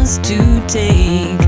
wants to take.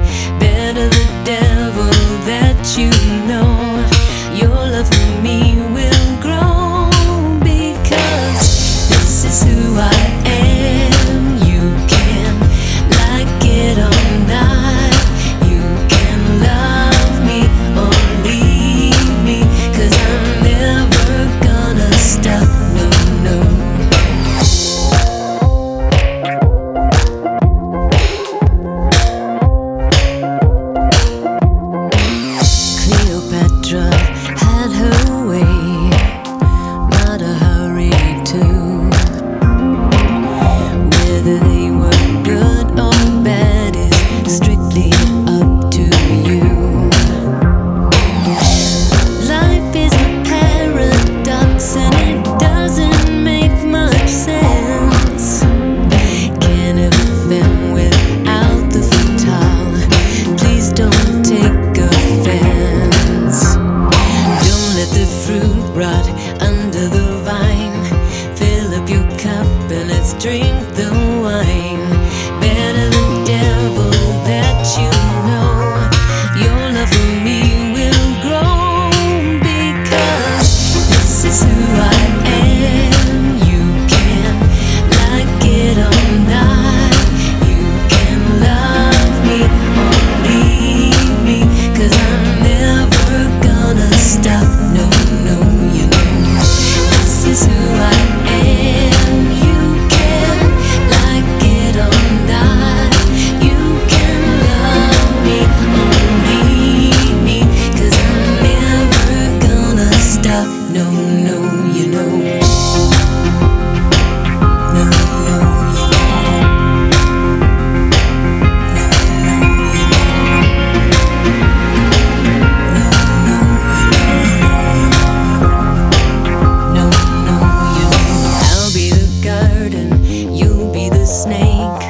snake.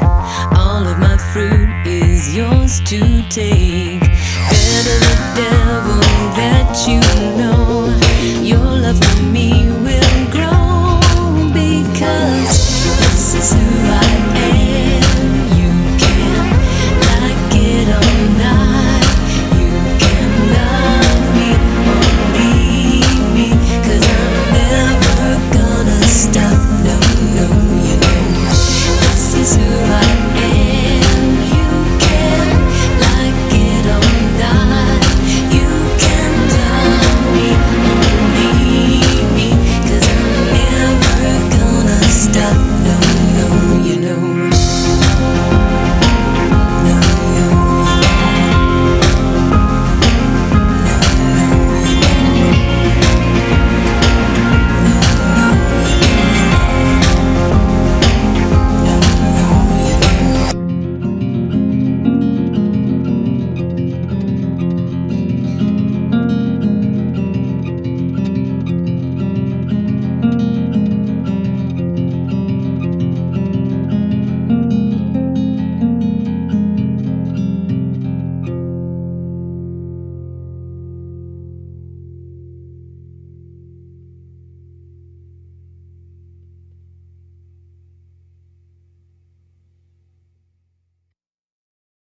All of my fruit is yours to take. Better the devil that you know. 듯한